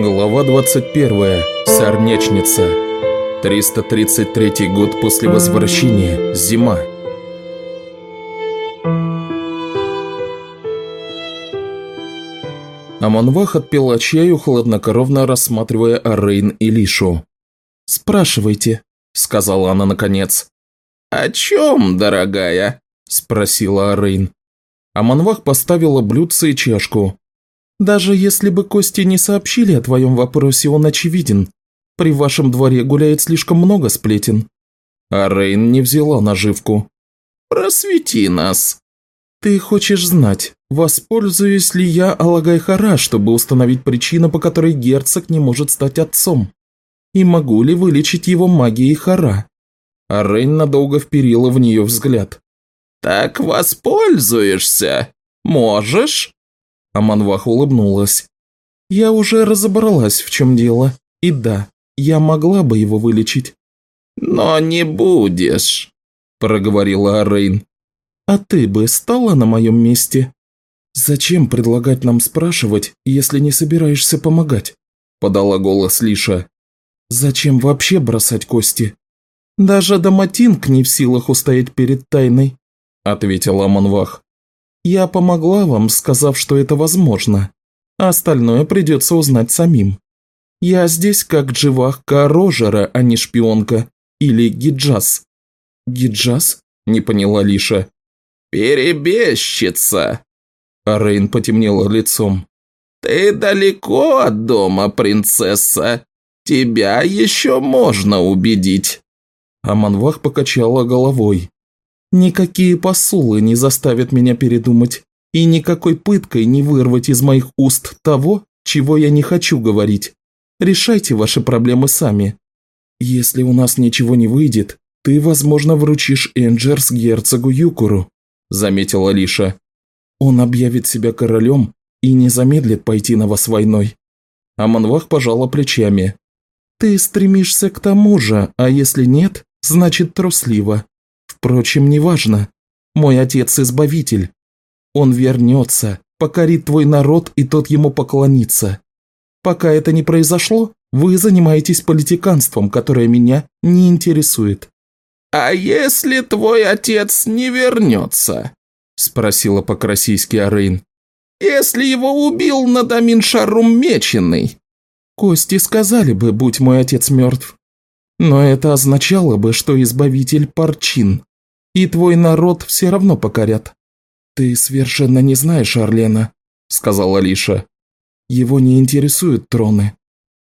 Глава 21. Сорнячница. 333 год после возвращения. Зима. Аманвах отпила чаю, хладнокровно рассматривая Арейн и Лишу. «Спрашивайте», – сказала она наконец. «О чем, дорогая?» – спросила Арейн. Аманвах поставила блюдце и чашку. Даже если бы Кости не сообщили о твоем вопросе, он очевиден. При вашем дворе гуляет слишком много сплетен». А Рейн не взяла наживку. «Просвети нас». «Ты хочешь знать, воспользуюсь ли я Алагай-Хара, чтобы установить причину, по которой герцог не может стать отцом? И могу ли вылечить его магией Хара?» А Рейн надолго вперила в нее взгляд. «Так воспользуешься? Можешь?» Аманвах улыбнулась. «Я уже разобралась, в чем дело. И да, я могла бы его вылечить». «Но не будешь», – проговорила Арейн. «А ты бы стала на моем месте?» «Зачем предлагать нам спрашивать, если не собираешься помогать?» – подала голос Лиша. «Зачем вообще бросать кости?» «Даже Даматинг не в силах устоять перед тайной», – ответила Аманвах. Я помогла вам, сказав, что это возможно, а остальное придется узнать самим. Я здесь как дживахка Рожера, а не шпионка. Или гиджаз. Гиджаз? Не поняла Лиша. Перебежчица. А Рейн потемнела лицом. Ты далеко от дома, принцесса. Тебя еще можно убедить. Аманвах покачала головой. Никакие посулы не заставят меня передумать, и никакой пыткой не вырвать из моих уст того, чего я не хочу говорить. Решайте ваши проблемы сами. Если у нас ничего не выйдет, ты, возможно, вручишь Энджерс герцогу Юкуру», – заметила Лиша. «Он объявит себя королем и не замедлит пойти на вас войной». Аманвах пожала плечами. «Ты стремишься к тому же, а если нет, значит трусливо. Впрочем, неважно. Мой отец – избавитель. Он вернется, покорит твой народ, и тот ему поклонится. Пока это не произошло, вы занимаетесь политиканством, которое меня не интересует». «А если твой отец не вернется?» – спросила по-красийски Арейн. «Если его убил Надамин Шарум Меченый?» «Кости сказали бы, будь мой отец мертв. Но это означало бы, что избавитель Парчин и твой народ все равно покорят». «Ты совершенно не знаешь Орлена», – сказала Лиша. «Его не интересуют троны.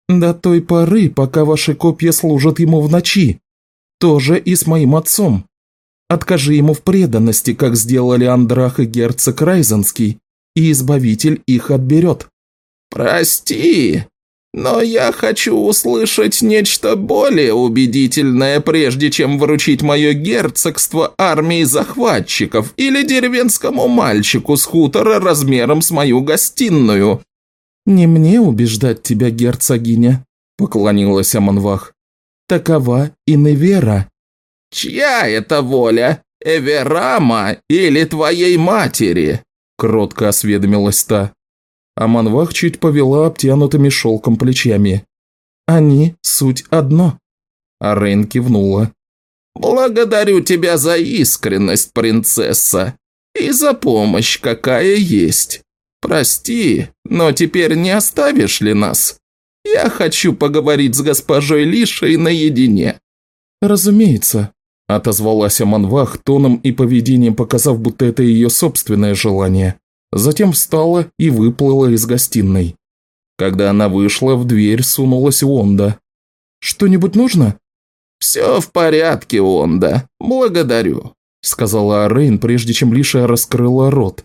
До той поры, пока ваши копья служат ему в ночи. Тоже и с моим отцом. Откажи ему в преданности, как сделали Андрах и герцог Райзенский, и избавитель их отберет». «Прости», но я хочу услышать нечто более убедительное, прежде чем вручить мое герцогство армии захватчиков или деревенскому мальчику с хутора размером с мою гостиную». «Не мне убеждать тебя, герцогиня», – поклонилась Аманвах. «Такова и Невера». «Чья это воля? Эверама или твоей матери?» – кротко осведомилась та а Манвах чуть повела обтянутыми шелком плечами. «Они – суть одно». А Рейн кивнула. «Благодарю тебя за искренность, принцесса, и за помощь, какая есть. Прости, но теперь не оставишь ли нас? Я хочу поговорить с госпожой Лишей наедине». «Разумеется», – отозвалась Аманвах тоном и поведением, показав, будто это ее собственное желание. Затем встала и выплыла из гостиной. Когда она вышла, в дверь сунулась Онда. «Что-нибудь нужно?» «Все в порядке, Онда. Благодарю», – сказала Арейн, прежде чем Лиша раскрыла рот.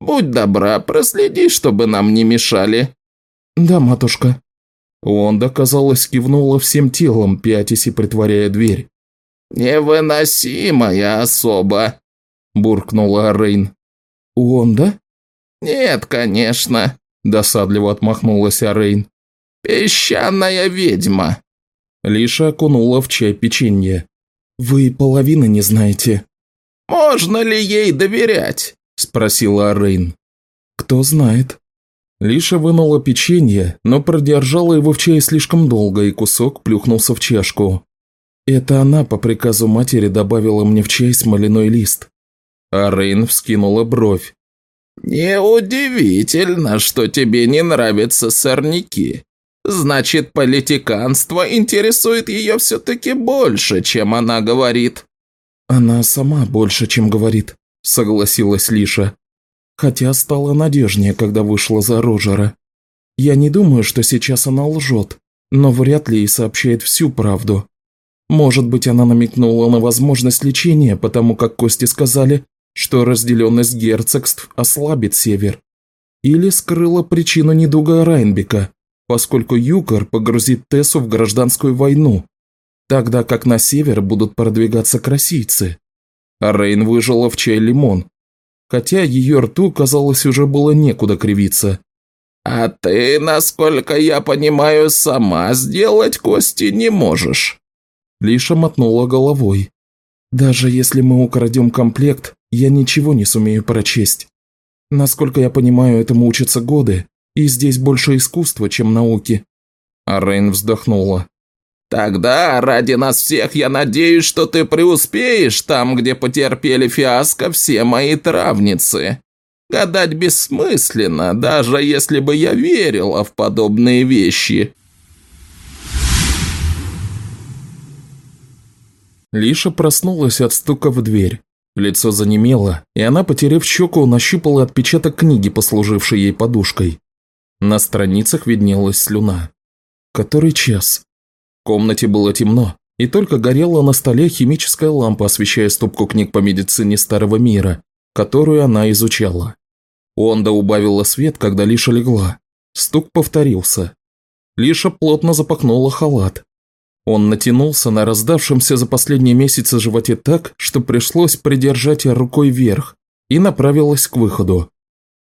«Будь добра, проследи, чтобы нам не мешали». «Да, матушка». Онда, казалось, кивнула всем телом, пятясь и притворяя дверь. «Невыносимая особа», – буркнула Арейн. «Онда?» «Нет, конечно», – досадливо отмахнулась Арейн. «Песчаная ведьма». Лиша окунула в чай печенье. «Вы половины не знаете». «Можно ли ей доверять?» – спросила Арейн. «Кто знает». Лиша вынула печенье, но продержала его в чае слишком долго, и кусок плюхнулся в чашку. Это она по приказу матери добавила мне в чай смоляной лист. А Рейн вскинула бровь. «Неудивительно, что тебе не нравятся сорняки. Значит, политиканство интересует ее все-таки больше, чем она говорит». «Она сама больше, чем говорит», – согласилась Лиша. Хотя стало надежнее, когда вышла за Рожера. Я не думаю, что сейчас она лжет, но вряд ли и сообщает всю правду. Может быть, она намекнула на возможность лечения, потому как Кости сказали, что разделенность герцогств ослабит север. Или скрыла причину недуга Райнбека, поскольку Юкор погрузит Тессу в гражданскую войну, тогда как на север будут продвигаться красийцы. А Рейн выжила в чай лимон, хотя ее рту, казалось, уже было некуда кривиться. «А ты, насколько я понимаю, сама сделать кости не можешь». Лиша мотнула головой. «Даже если мы украдем комплект, я ничего не сумею прочесть. Насколько я понимаю, этому учатся годы, и здесь больше искусства, чем науки». А Рейн вздохнула. «Тогда ради нас всех я надеюсь, что ты преуспеешь там, где потерпели фиаско все мои травницы. Гадать бессмысленно, даже если бы я верила в подобные вещи». Лиша проснулась от стука в дверь. Лицо занемело, и она, потеряв щеку, нащупала отпечаток книги, послужившей ей подушкой. На страницах виднелась слюна. Который час? В комнате было темно, и только горела на столе химическая лампа, освещая стопку книг по медицине Старого Мира, которую она изучала. Онда убавила свет, когда Лиша легла. Стук повторился. Лиша плотно запахнула халат. Он натянулся на раздавшемся за последние месяцы животе так, что пришлось придержать рукой вверх, и направилась к выходу.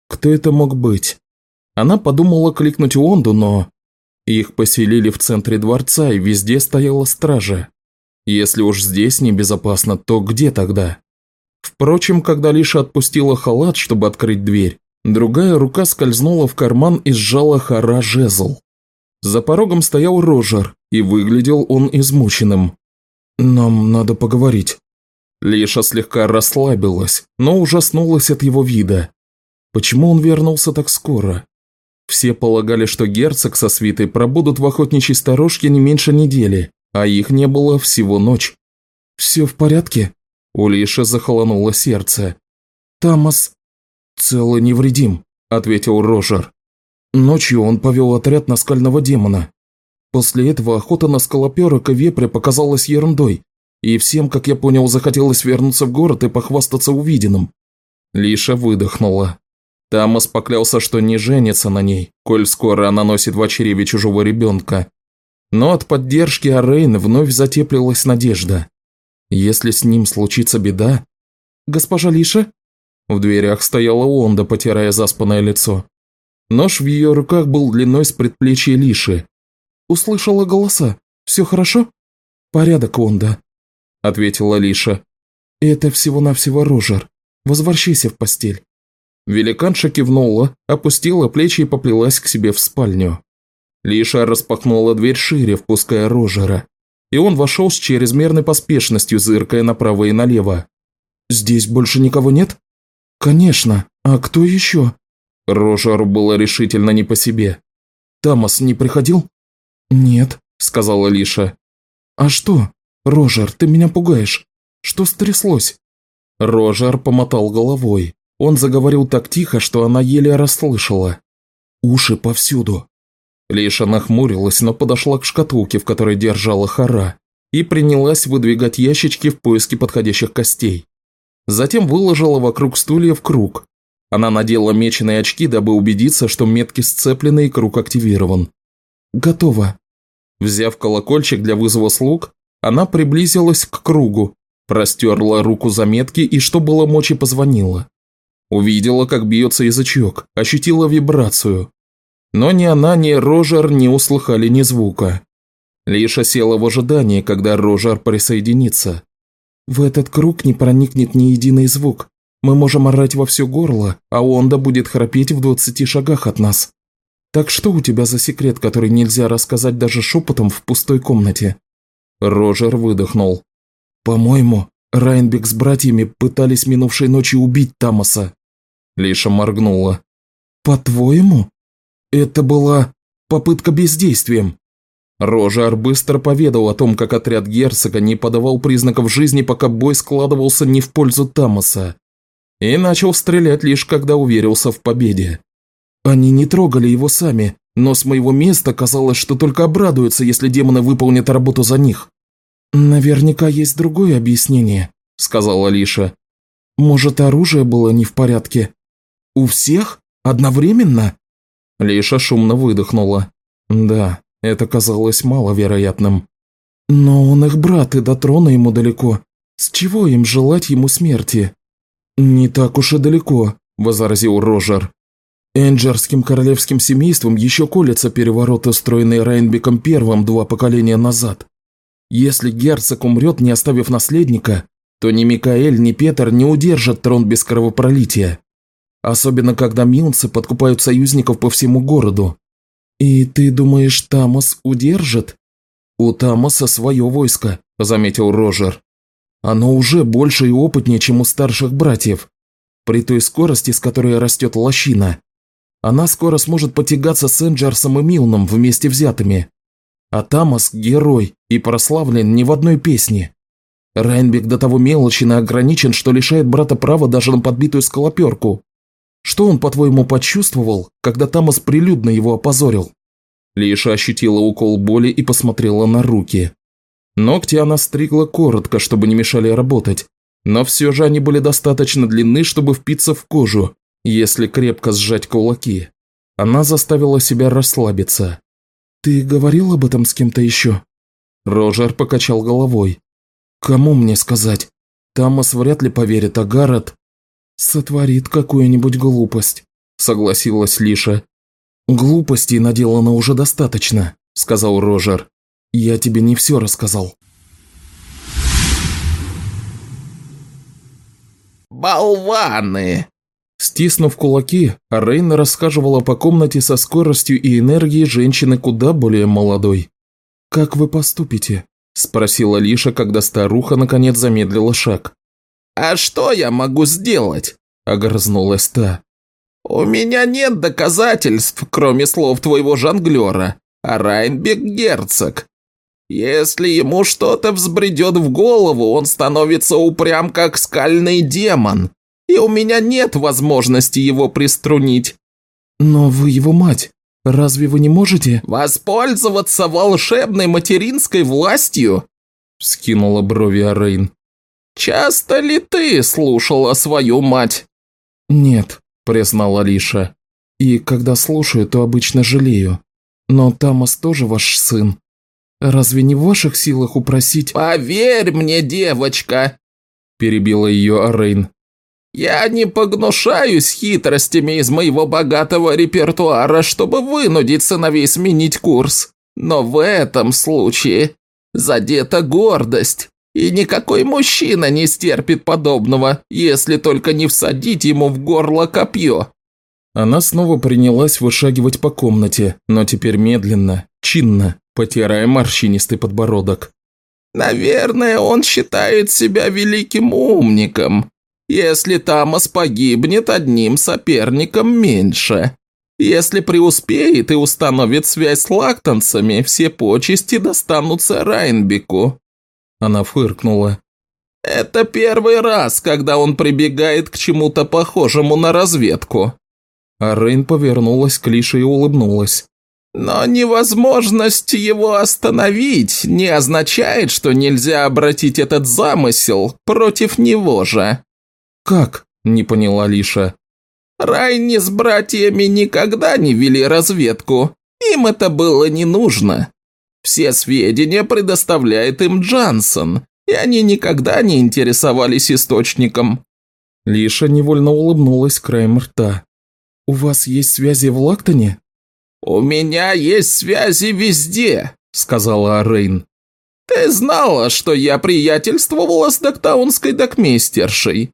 Кто это мог быть? Она подумала кликнуть Онду, но... Их поселили в центре дворца, и везде стояла стража. Если уж здесь небезопасно, то где тогда? Впрочем, когда Лиша отпустила халат, чтобы открыть дверь, другая рука скользнула в карман и сжала хара жезл. За порогом стоял Рожер, и выглядел он измученным. «Нам надо поговорить». Лиша слегка расслабилась, но ужаснулась от его вида. Почему он вернулся так скоро? Все полагали, что герцог со свитой пробудут в охотничьей сторожке не меньше недели, а их не было всего ночь. «Все в порядке?» У Лиши захолонуло сердце. «Тамас...» «Цел и невредим», – ответил Рожер. Ночью он повел отряд на скального демона. После этого охота на скалоперок и вепря показалась ерундой, и всем, как я понял, захотелось вернуться в город и похвастаться увиденным. Лиша выдохнула. Тамас поклялся, что не женится на ней, коль скоро она носит в очереве чужого ребенка. Но от поддержки Арейн вновь затеплилась надежда. Если с ним случится беда... «Госпожа Лиша?» В дверях стояла Онда, потирая заспанное лицо. Нож в ее руках был длиной с предплечья Лиши. «Услышала голоса. Все хорошо?» «Порядок, Онда», – ответила Лиша. «Это всего-навсего Рожер. Возвращайся в постель». Великанша кивнула, опустила плечи и поплелась к себе в спальню. Лиша распахнула дверь шире, впуская Рожера, и он вошел с чрезмерной поспешностью, зыркая направо и налево. «Здесь больше никого нет?» «Конечно. А кто еще?» Рожеру было решительно не по себе. «Тамас не приходил?» «Нет», – сказала Лиша. «А что? Рожер, ты меня пугаешь. Что стряслось?» Рожер помотал головой. Он заговорил так тихо, что она еле расслышала. «Уши повсюду». Лиша нахмурилась, но подошла к шкатулке, в которой держала хара, и принялась выдвигать ящички в поиске подходящих костей. Затем выложила вокруг стульев круг. Она надела меченые очки, дабы убедиться, что метки сцеплены и круг активирован. «Готово». Взяв колокольчик для вызова слуг, она приблизилась к кругу, простерла руку заметки и, что было мочи, позвонила. Увидела, как бьется язычок, ощутила вибрацию. Но ни она, ни Рожер не услыхали ни звука. Лиша села в ожидании, когда Рожер присоединится. В этот круг не проникнет ни единый звук. Мы можем орать во все горло, а Онда будет храпеть в двадцати шагах от нас. Так что у тебя за секрет, который нельзя рассказать даже шепотом в пустой комнате?» Рожер выдохнул. «По-моему, Райнбек с братьями пытались минувшей ночью убить Тамаса». Лиша моргнула. «По-твоему? Это была попытка бездействием». Рожар быстро поведал о том, как отряд герцога не подавал признаков жизни, пока бой складывался не в пользу Тамаса. И начал стрелять лишь когда уверился в победе. Они не трогали его сами, но с моего места казалось, что только обрадуются, если демоны выполнят работу за них. «Наверняка есть другое объяснение», – сказала Лиша. «Может, оружие было не в порядке? У всех? Одновременно?» Лиша шумно выдохнула. «Да, это казалось маловероятным». «Но он их брат, и до трона ему далеко. С чего им желать ему смерти?» «Не так уж и далеко», – возразил Рожер. Энджерским королевским семейством еще колется переворот, устроенный Райнбеком первым два поколения назад. Если герцог умрет, не оставив наследника, то ни Микаэль, ни Петр не удержат трон без кровопролития. Особенно, когда милнцы подкупают союзников по всему городу. И ты думаешь, Тамас удержит? У Тамаса свое войско, заметил Рожер. Оно уже больше и опытнее, чем у старших братьев. При той скорости, с которой растет лощина. Она скоро сможет потягаться с Энджерсом и Милном вместе взятыми. А Тамас – герой и прославлен не в одной песне. Райнбек до того мелочен и ограничен, что лишает брата права даже на подбитую скалоперку. Что он, по-твоему, почувствовал, когда Тамас прилюдно его опозорил?» Лиша ощутила укол боли и посмотрела на руки. Ногти она стригла коротко, чтобы не мешали работать, но все же они были достаточно длинны, чтобы впиться в кожу, если крепко сжать кулаки. Она заставила себя расслабиться. «Ты говорил об этом с кем-то еще?» Рожер покачал головой. «Кому мне сказать? Тамас вряд ли поверит, а Гаррет сотворит какую-нибудь глупость», – согласилась Лиша. «Глупостей наделано уже достаточно», – сказал Рожер. «Я тебе не все рассказал». «Болваны!» Стиснув кулаки, Рейна рассказывала по комнате со скоростью и энергией женщины куда более молодой. «Как вы поступите?» – спросила Лиша, когда старуха наконец замедлила шаг. «А что я могу сделать?» – огрызнулась та. «У меня нет доказательств, кроме слов твоего жонглера, а Райнбек герцог. Если ему что-то взбредет в голову, он становится упрям, как скальный демон, и у меня нет возможности его приструнить». «Но вы его мать. Разве вы не можете?» «Воспользоваться волшебной материнской властью?» – вскинула брови Арейн. «Часто ли ты слушала свою мать?» «Нет», – признала Лиша. «И когда слушаю, то обычно жалею. Но Тамас тоже ваш сын. Разве не в ваших силах упросить...» «Поверь мне, девочка!» – перебила ее Арейн. Я не погнушаюсь хитростями из моего богатого репертуара, чтобы вынудить сыновей сменить курс. Но в этом случае задета гордость, и никакой мужчина не стерпит подобного, если только не всадить ему в горло копье». Она снова принялась вышагивать по комнате, но теперь медленно, чинно, потирая морщинистый подбородок. «Наверное, он считает себя великим умником, если Тамас погибнет, одним соперником меньше. Если преуспеет и установит связь с лактанцами, все почести достанутся Райнбеку». Она фыркнула. «Это первый раз, когда он прибегает к чему-то похожему на разведку». А Рейн повернулась к Лише и улыбнулась. «Но невозможность его остановить не означает, что нельзя обратить этот замысел против него же». «Как?» – не поняла Лиша. «Райни с братьями никогда не вели разведку. Им это было не нужно. Все сведения предоставляет им Джансон, и они никогда не интересовались источником». Лиша невольно улыбнулась краем рта. «У вас есть связи в Лактоне?» «У меня есть связи везде», – сказала Рейн. «Ты знала, что я приятельствовала с доктаунской докмейстершей.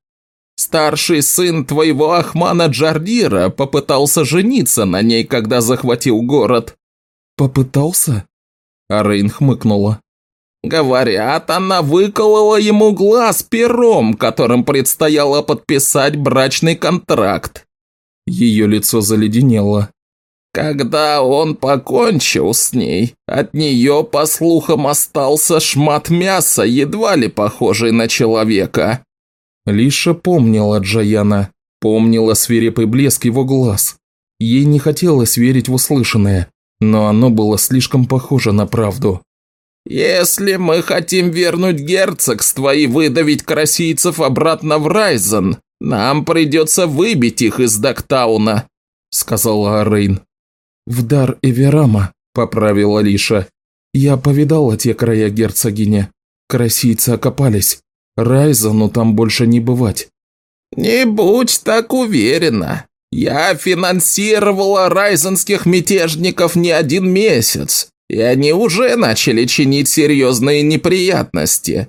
Старший сын твоего Ахмана Джардира попытался жениться на ней, когда захватил город». «Попытался?» Арейн хмыкнула. Говорят, она выколола ему глаз пером, которым предстояло подписать брачный контракт. Ее лицо заледенело. Когда он покончил с ней, от нее, по слухам, остался шмат мяса, едва ли похожий на человека. Лиша помнила Джаяна, помнила свирепый блеск его глаз. Ей не хотелось верить в услышанное, но оно было слишком похоже на правду. «Если мы хотим вернуть герцогство и выдавить красийцев обратно в Райзен, нам придется выбить их из Доктауна», – сказала Арейн. «В дар Эверама», – поправила Лиша. «Я повидала те края герцогиня. Красийцы окопались. Райзену там больше не бывать». «Не будь так уверена. Я финансировала райзенских мятежников не один месяц и они уже начали чинить серьезные неприятности.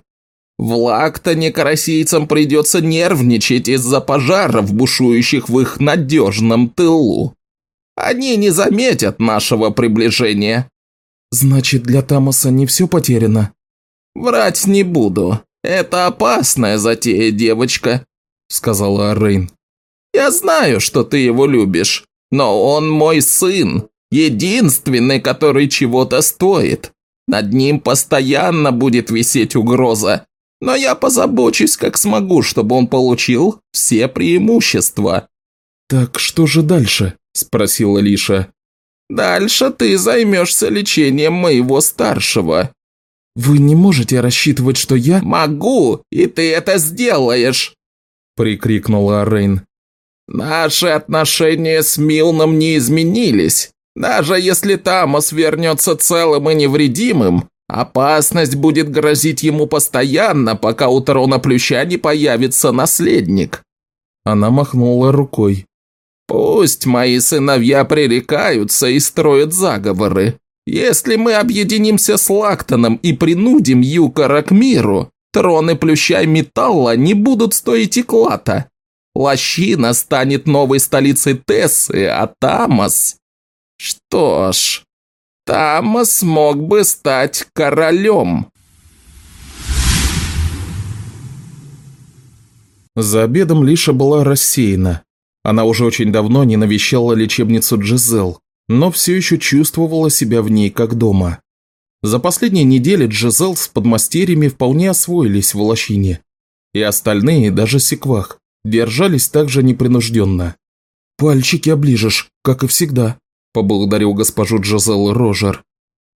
В Лактоне карасийцам придется нервничать из-за пожаров, бушующих в их надежном тылу. Они не заметят нашего приближения. Значит, для Тамаса не все потеряно? Врать не буду. Это опасная затея, девочка, сказала Рейн. Я знаю, что ты его любишь, но он мой сын, Единственный, который чего-то стоит. Над ним постоянно будет висеть угроза. Но я позабочусь, как смогу, чтобы он получил все преимущества». «Так что же дальше?» – спросила Лиша. «Дальше ты займешься лечением моего старшего». «Вы не можете рассчитывать, что я...» «Могу, и ты это сделаешь!» – прикрикнула Рейн. «Наши отношения с Милном не изменились. Даже если Тамос вернется целым и невредимым, опасность будет грозить ему постоянно, пока у трона Плюща не появится наследник». Она махнула рукой. «Пусть мои сыновья пререкаются и строят заговоры. Если мы объединимся с Лактоном и принудим Юкара к миру, троны Плюща и Металла не будут стоить и клата. Лощина станет новой столицей Тессы, а Тамос что ж, Тамас смог бы стать королем. За обедом Лиша была рассеяна. Она уже очень давно не навещала лечебницу Джизел, но все еще чувствовала себя в ней как дома. За последние недели Джизел с подмастерьями вполне освоились в лощине. И остальные, даже секвах, держались также непринужденно. «Пальчики оближешь, как и всегда», поблагодарил госпожу Джозел Рожер.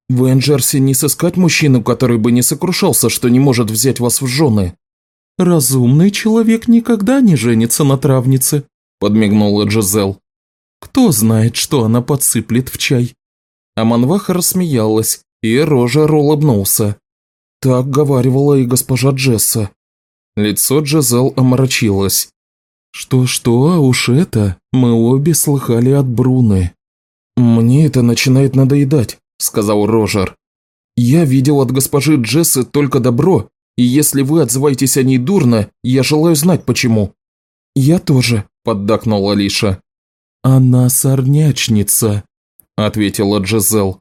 «В Энджерсе не сыскать мужчину, который бы не сокрушался, что не может взять вас в жены». «Разумный человек никогда не женится на травнице», – подмигнула Джозел. «Кто знает, что она подсыплет в чай?» Аманваха рассмеялась, и Рожер улыбнулся. Так говаривала и госпожа Джесса. Лицо Джезел омрачилось. «Что-что, а уж это мы обе слыхали от Бруны». «Мне это начинает надоедать», – сказал Рожер. «Я видел от госпожи Джессы только добро, и если вы отзываетесь о ней дурно, я желаю знать почему». «Я тоже», – поддакнула Лиша. «Она сорнячница», – ответила Джезел.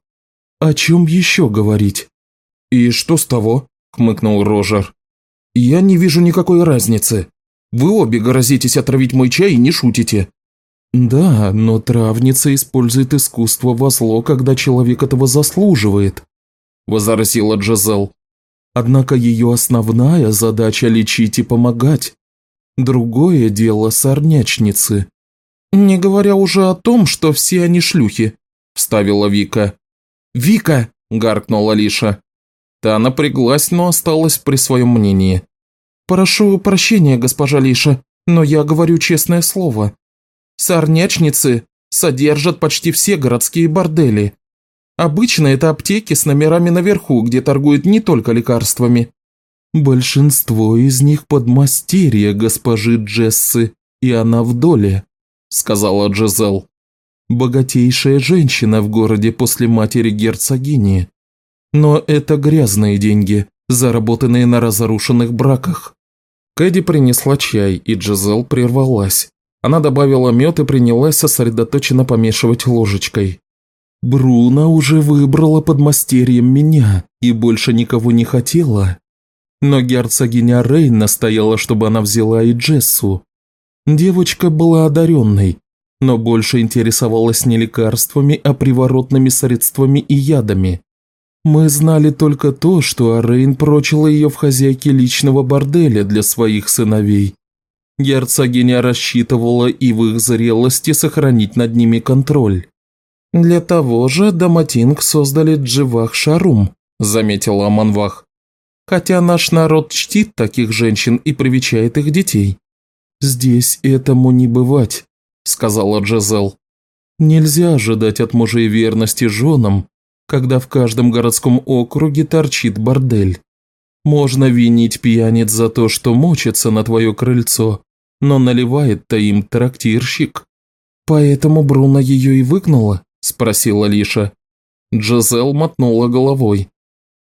«О чем еще говорить?» «И что с того?» – хмыкнул Рожер. «Я не вижу никакой разницы. Вы обе грозитесь отравить мой чай и не шутите. «Да, но травница использует искусство во зло, когда человек этого заслуживает», – возразила Джазел. «Однако ее основная задача – лечить и помогать. Другое дело сорнячницы. Не говоря уже о том, что все они шлюхи», – вставила Вика. «Вика!» – гаркнула Лиша. Та напряглась, но осталась при своем мнении. «Прошу прощения, госпожа Лиша, но я говорю честное слово. Сорнячницы содержат почти все городские бордели. Обычно это аптеки с номерами наверху, где торгуют не только лекарствами. Большинство из них подмастерья госпожи Джессы, и она в доле, сказала Джезел. Богатейшая женщина в городе после матери герцогини. Но это грязные деньги, заработанные на разрушенных браках. Кэдди принесла чай, и Джизел прервалась. Она добавила мед и принялась сосредоточенно помешивать ложечкой. «Бруно уже выбрала подмастерьем меня и больше никого не хотела. Но герцогиня Рейн настояла, чтобы она взяла и Джессу. Девочка была одаренной, но больше интересовалась не лекарствами, а приворотными средствами и ядами. Мы знали только то, что Арейн прочила ее в хозяйке личного борделя для своих сыновей. Герцогиня рассчитывала и в их зрелости сохранить над ними контроль. «Для того же Даматинг создали Дживах Шарум», – заметила Аманвах. «Хотя наш народ чтит таких женщин и привечает их детей». «Здесь этому не бывать», – сказала Джезел. «Нельзя ожидать от мужей верности женам, когда в каждом городском округе торчит бордель. Можно винить пьяниц за то, что мочится на твое крыльцо, но наливает-то им трактирщик. Поэтому Бруно ее и выгнала? Спросила Лиша. Джазел мотнула головой.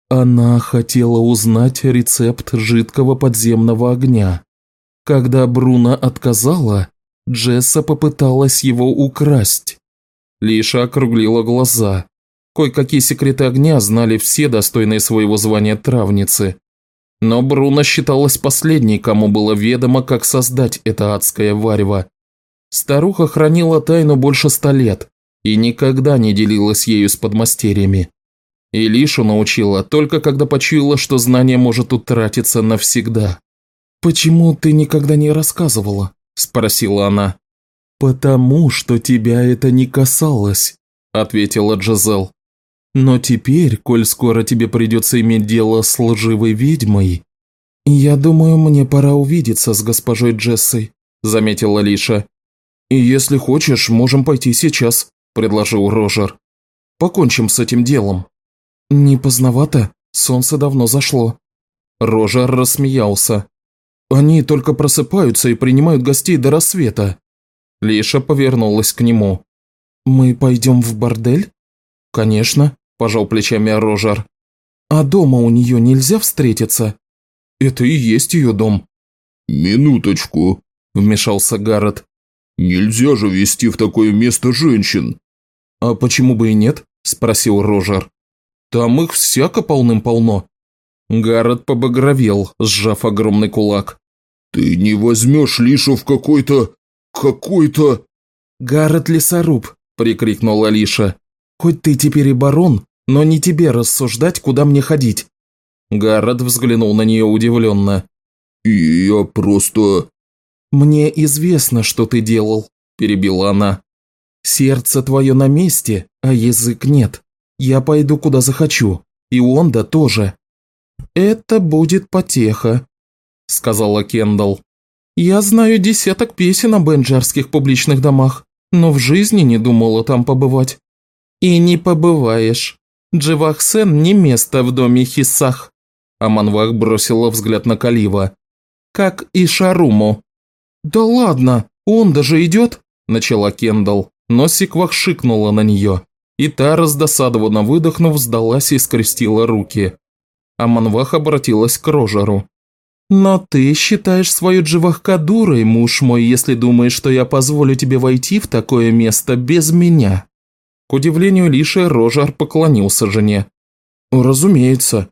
Она хотела узнать рецепт жидкого подземного огня. Когда Бруно отказала, Джесса попыталась его украсть. Лиша округлила глаза. Кое-какие секреты огня знали все достойные своего звания травницы. Но Бруно считалась последней, кому было ведомо, как создать это адское варево. Старуха хранила тайну больше ста лет и никогда не делилась ею с подмастерьями. И Лишу научила только когда почуяла, что знание может утратиться навсегда. «Почему ты никогда не рассказывала?» – спросила она. «Потому что тебя это не касалось», – ответила Джазел. Но теперь, коль скоро тебе придется иметь дело с лживой ведьмой, я думаю, мне пора увидеться с госпожой Джессой, заметила Лиша. И если хочешь, можем пойти сейчас, предложил Рожер. Покончим с этим делом. Не поздновато, солнце давно зашло. Рожер рассмеялся. Они только просыпаются и принимают гостей до рассвета. Лиша повернулась к нему. «Мы пойдем в бордель?» «Конечно. – пожал плечами Рожер. «А дома у нее нельзя встретиться?» «Это и есть ее дом». «Минуточку», – вмешался Гаррет. «Нельзя же вести в такое место женщин». «А почему бы и нет?» – спросил Рожер. «Там их всяко полным-полно». Гаррет побагровел, сжав огромный кулак. «Ты не возьмешь Лишу в какой-то... какой-то...» «Гаррет лесоруб!» – прикрикнула Лиша. «Хоть ты теперь и барон, но не тебе рассуждать, куда мне ходить». Гаррет взглянул на нее удивленно. «И я просто...» «Мне известно, что ты делал», – перебила она. «Сердце твое на месте, а язык нет. Я пойду, куда захочу. И он да тоже». «Это будет потеха», – сказала Кендалл. «Я знаю десяток песен об энджарских публичных домах, но в жизни не думала там побывать». «И не побываешь. Дживахсен не место в доме Хисах». Аманвах бросила взгляд на Калива. «Как и Шаруму». «Да ладно, он даже идет?» – начала Кендалл, но Сиквах шикнула на нее, и та, раздосадованно выдохнув, сдалась и скрестила руки. Аманвах обратилась к Рожеру. «Но ты считаешь свою Дживахка дурой, муж мой, если думаешь, что я позволю тебе войти в такое место без меня». К удивлению Лиши, Рожар поклонился жене. «Разумеется.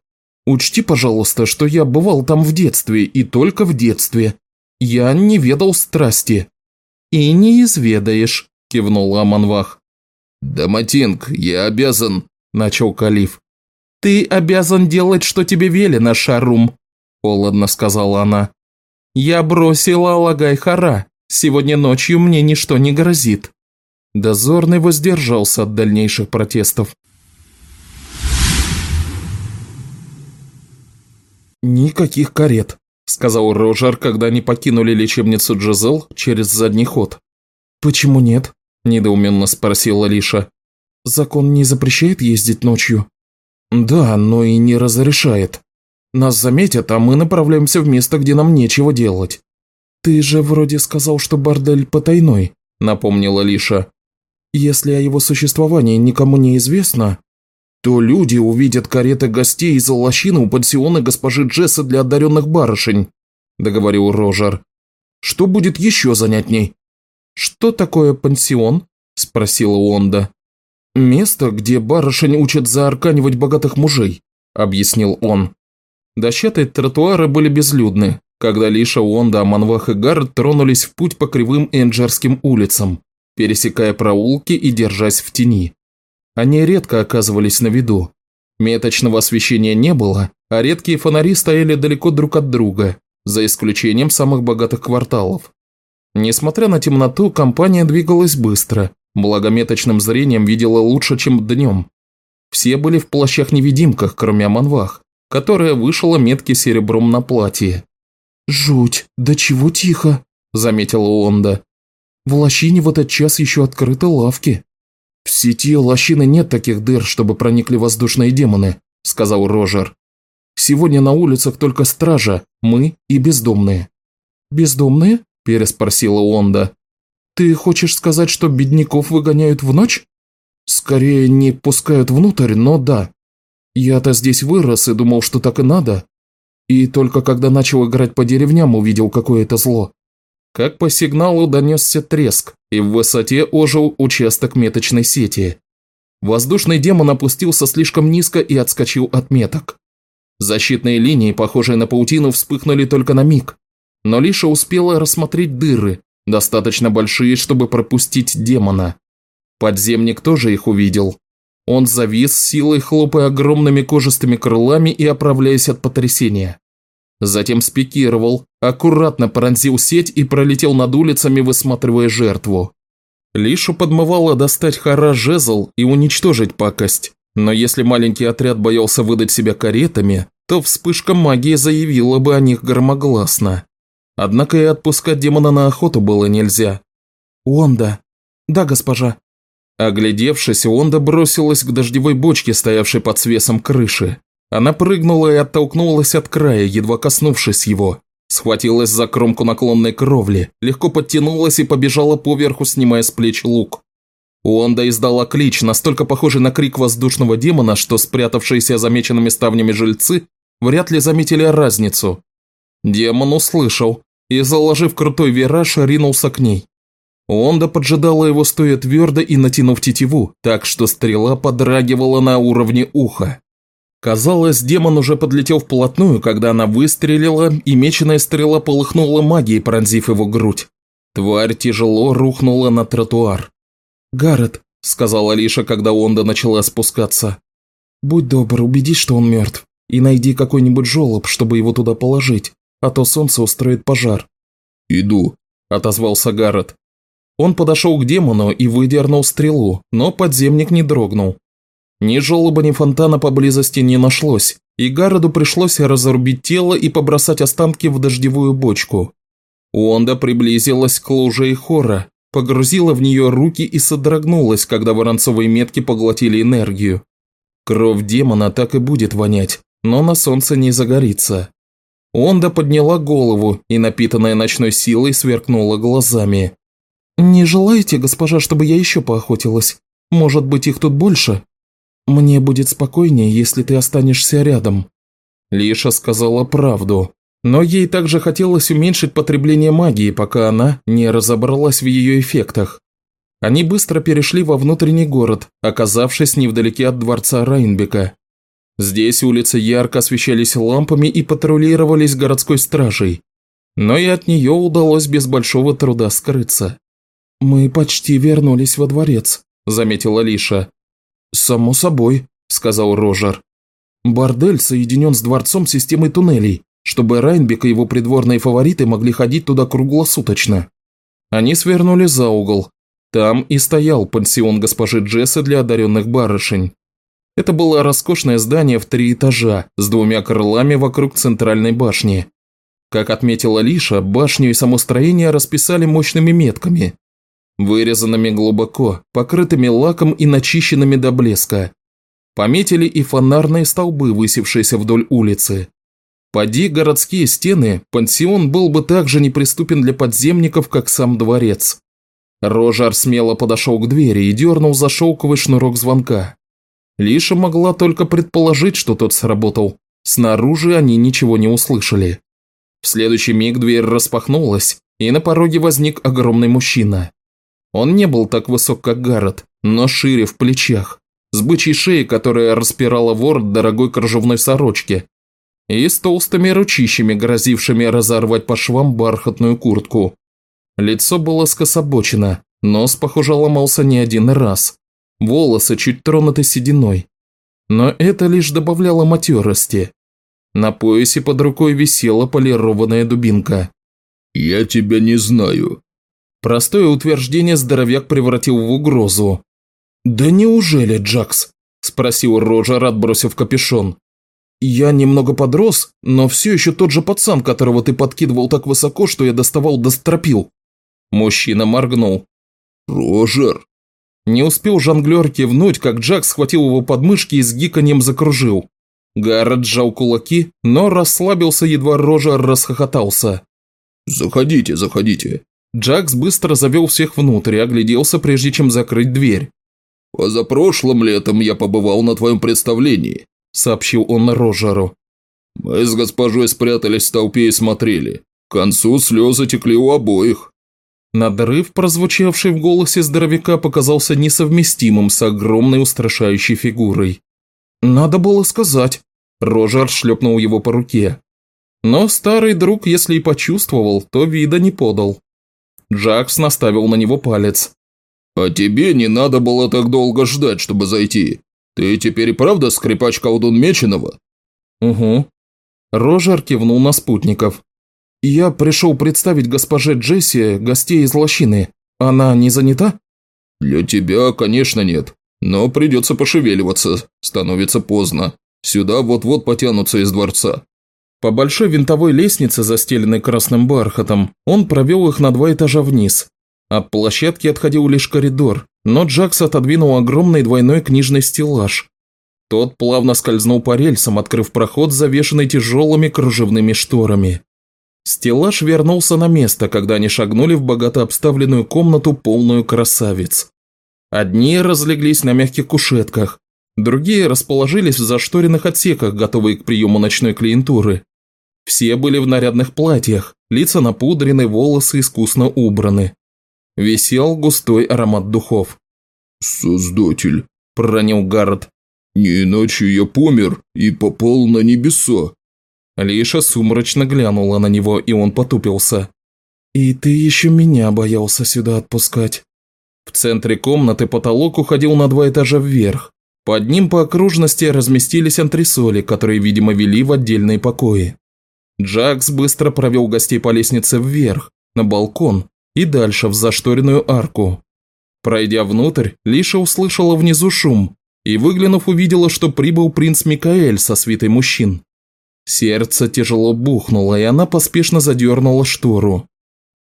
Учти, пожалуйста, что я бывал там в детстве и только в детстве. Я не ведал страсти». «И не изведаешь», – кивнул Аманвах. «Даматинг, я обязан», – начал Калиф. «Ты обязан делать, что тебе велено, Шарум», – холодно сказала она. «Я бросила Алагай-Хара. Сегодня ночью мне ничто не грозит». Дозорный воздержался от дальнейших протестов. «Никаких карет», – сказал Рожер, когда они покинули лечебницу Джезел через задний ход. «Почему нет?» – недоуменно спросила Лиша. «Закон не запрещает ездить ночью?» «Да, но и не разрешает. Нас заметят, а мы направляемся в место, где нам нечего делать». «Ты же вроде сказал, что бордель потайной», – напомнила Лиша. Если о его существовании никому не известно, то люди увидят кареты гостей из лощины у пансиона госпожи Джесса для одаренных барышень. – договорил Рожер. «Что будет еще занятней?» «Что такое пансион?» – спросила Уонда. «Место, где барышень учат заарканивать богатых мужей», – объяснил он. Дощатые тротуары были безлюдны, когда Лиша, Уонда, Аманвах и Гаррет тронулись в путь по кривым Энджерским улицам, пересекая проулки и держась в тени. Они редко оказывались на виду. Меточного освещения не было, а редкие фонари стояли далеко друг от друга, за исключением самых богатых кварталов. Несмотря на темноту, компания двигалась быстро, благо меточным зрением видела лучше, чем днем. Все были в плащах-невидимках, кроме Аманвах, которая вышла метки серебром на платье. «Жуть, да чего тихо», – заметила Онда. «В лощине в этот час еще открыты лавки». «В сети лощины нет таких дыр, чтобы проникли воздушные демоны», – сказал Рожер. «Сегодня на улицах только стража, мы и бездомные». «Бездомные?» – переспросила Онда. «Ты хочешь сказать, что бедняков выгоняют в ночь?» «Скорее не пускают внутрь, но да. Я-то здесь вырос и думал, что так и надо. И только когда начал играть по деревням, увидел, какое это зло. Как по сигналу донесся треск, и в высоте ожил участок меточной сети. Воздушный демон опустился слишком низко и отскочил от меток. Защитные линии, похожие на паутину, вспыхнули только на миг, но Лиша успела рассмотреть дыры, достаточно большие, чтобы пропустить демона. Подземник тоже их увидел. Он завис силой, хлопая огромными кожистыми крылами и оправляясь от потрясения. Затем спикировал, аккуратно пронзил сеть и пролетел над улицами, высматривая жертву. Лишу подмывало достать хара жезл и уничтожить пакость, но если маленький отряд боялся выдать себя каретами, то вспышка магии заявила бы о них громогласно. Однако и отпускать демона на охоту было нельзя. «Уонда». «Да, госпожа». Оглядевшись, Уонда бросилась к дождевой бочке, стоявшей под свесом крыши. Она прыгнула и оттолкнулась от края, едва коснувшись его. Схватилась за кромку наклонной кровли, легко подтянулась и побежала поверху, снимая с плеч лук. Уонда издала клич, настолько похожий на крик воздушного демона, что спрятавшиеся замеченными ставнями жильцы вряд ли заметили разницу. Демон услышал и, заложив крутой вираж, ринулся к ней. Уонда поджидала его стоя твердо и натянув тетиву, так что стрела подрагивала на уровне уха. Казалось, демон уже подлетел вплотную, когда она выстрелила, и меченая стрела полыхнула магией, пронзив его грудь. Тварь тяжело рухнула на тротуар. «Гаррет», – сказала Алиша, когда Онда начала спускаться. «Будь добр, убедись, что он мертв, и найди какой-нибудь жолоб, чтобы его туда положить, а то солнце устроит пожар». «Иду», – отозвался Гаррет. Он подошел к демону и выдернул стрелу, но подземник не дрогнул. Ни желоба, ни фонтана поблизости не нашлось, и Гарроду пришлось разрубить тело и побросать останки в дождевую бочку. Уонда приблизилась к луже и хора, погрузила в нее руки и содрогнулась, когда воронцовые метки поглотили энергию. Кровь демона так и будет вонять, но на солнце не загорится. Уонда подняла голову и, напитанная ночной силой, сверкнула глазами. «Не желаете, госпожа, чтобы я еще поохотилась? Может быть, их тут больше?» «Мне будет спокойнее, если ты останешься рядом». Лиша сказала правду, но ей также хотелось уменьшить потребление магии, пока она не разобралась в ее эффектах. Они быстро перешли во внутренний город, оказавшись невдалеке от дворца Райнбека. Здесь улицы ярко освещались лампами и патрулировались городской стражей. Но и от нее удалось без большого труда скрыться. «Мы почти вернулись во дворец», – заметила Лиша. «Само собой», – сказал Рожер. «Бордель соединен с дворцом системой туннелей, чтобы Райнбек и его придворные фавориты могли ходить туда круглосуточно». Они свернули за угол. Там и стоял пансион госпожи Джесса для одаренных барышень. Это было роскошное здание в три этажа, с двумя крылами вокруг центральной башни. Как отметила Лиша, башню и само строение расписали мощными метками, вырезанными глубоко, покрытыми лаком и начищенными до блеска. Пометили и фонарные столбы, высевшиеся вдоль улицы. Поди городские стены, пансион был бы так же неприступен для подземников, как сам дворец. Рожар смело подошел к двери и дернул за шелковый шнурок звонка. Лиша могла только предположить, что тот сработал. Снаружи они ничего не услышали. В следующий миг дверь распахнулась, и на пороге возник огромный мужчина. Он не был так высок, как Гаррет, но шире в плечах, с бычьей шеей, которая распирала ворот дорогой кружевной сорочки, и с толстыми ручищами, грозившими разорвать по швам бархатную куртку. Лицо было скособочено, нос, похоже, ломался не один раз. Волосы чуть тронуты сединой. Но это лишь добавляло матерости. На поясе под рукой висела полированная дубинка. «Я тебя не знаю». Простое утверждение здоровяк превратил в угрозу. «Да неужели, Джакс?» – спросил Роджер, отбросив капюшон. «Я немного подрос, но все еще тот же пацан, которого ты подкидывал так высоко, что я доставал до стропил». Мужчина моргнул. «Рожер!» Не успел жонглер кивнуть, как Джак схватил его подмышки и с гиканьем закружил. Гаррет сжал кулаки, но расслабился, едва Рожер расхохотался. «Заходите, заходите». Джакс быстро завел всех внутрь и огляделся, прежде чем закрыть дверь. «Позапрошлым летом я побывал на твоем представлении», – сообщил он Рожеру. «Мы с госпожой спрятались в толпе и смотрели. К концу слезы текли у обоих». Надрыв, прозвучавший в голосе здоровяка, показался несовместимым с огромной устрашающей фигурой. «Надо было сказать». Рожер шлепнул его по руке. Но старый друг, если и почувствовал, то вида не подал. Джакс наставил на него палец. «А тебе не надо было так долго ждать, чтобы зайти. Ты теперь и правда скрипач-колдун Меченого?» «Угу». Рожер кивнул на спутников. «Я пришел представить госпоже Джесси гостей из лощины. Она не занята?» «Для тебя, конечно, нет. Но придется пошевеливаться. Становится поздно. Сюда вот-вот потянутся из дворца». По большой винтовой лестнице, застеленной красным бархатом, он провел их на два этажа вниз. От площадки отходил лишь коридор, но Джакс отодвинул огромный двойной книжный стеллаж. Тот плавно скользнул по рельсам, открыв проход, завешенный тяжелыми кружевными шторами. Стеллаж вернулся на место, когда они шагнули в богато обставленную комнату, полную красавиц. Одни разлеглись на мягких кушетках, другие расположились в зашторенных отсеках, готовые к приему ночной клиентуры. Все были в нарядных платьях, лица напудрены, волосы искусно убраны. Висел густой аромат духов. «Создатель», – проронил Гаррет. «Не иначе я помер и попал на небеса». Лиша сумрачно глянула на него, и он потупился. «И ты еще меня боялся сюда отпускать». В центре комнаты потолок уходил на два этажа вверх. Под ним по окружности разместились антресоли, которые, видимо, вели в отдельные покои. Джакс быстро провел гостей по лестнице вверх, на балкон и дальше в зашторенную арку. Пройдя внутрь, Лиша услышала внизу шум и, выглянув, увидела, что прибыл принц Микаэль со свитой мужчин. Сердце тяжело бухнуло, и она поспешно задернула штору.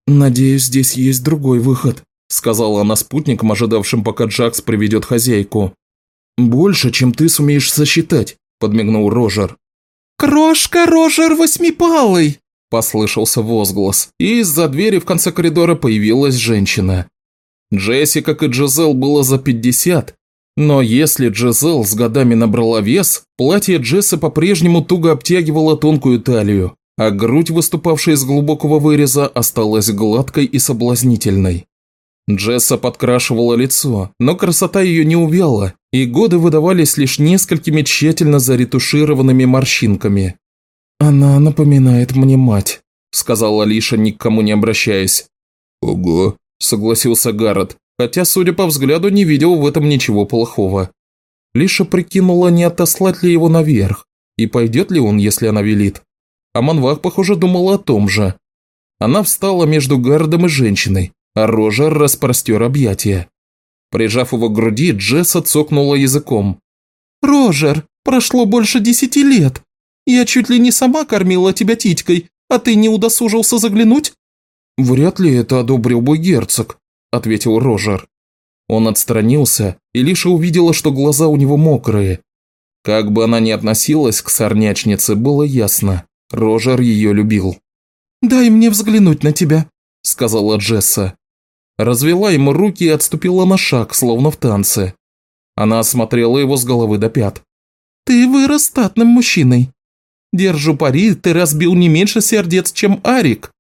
«Надеюсь, здесь есть другой выход», – сказала она спутникам, ожидавшим, пока Джакс приведет хозяйку. «Больше, чем ты сумеешь сосчитать», – подмигнул Рожер. «Крошка Рожер Восьмипалый!» – послышался возглас, и из-за двери в конце коридора появилась женщина. Джесси, как и Джизел, было за пятьдесят, но если Джезел с годами набрала вес, платье Джесса по-прежнему туго обтягивало тонкую талию, а грудь, выступавшая из глубокого выреза, осталась гладкой и соблазнительной. Джесса подкрашивала лицо, но красота ее не увяла, и годы выдавались лишь несколькими тщательно заретушированными морщинками. «Она напоминает мне мать», – сказала Лиша, ни к кому не обращаясь. «Ого», – согласился Гаррет хотя, судя по взгляду, не видел в этом ничего плохого. Лиша прикинула, не отослать ли его наверх, и пойдет ли он, если она велит. А Манвах, похоже, думала о том же. Она встала между Гардом и женщиной, а Рожер распростер объятия. Прижав его к груди, Джесса цокнула языком. «Рожер, прошло больше десяти лет. Я чуть ли не сама кормила тебя титькой, а ты не удосужился заглянуть?» «Вряд ли это одобрил бы герцог», ответил Рожер. Он отстранился, и Лиша увидела, что глаза у него мокрые. Как бы она ни относилась к сорнячнице, было ясно. Рожер ее любил. «Дай мне взглянуть на тебя», – сказала Джесса. Развела ему руки и отступила на шаг, словно в танце. Она осмотрела его с головы до пят. «Ты вырос статным мужчиной». Держу пари, ты разбил не меньше сердец, чем Арик».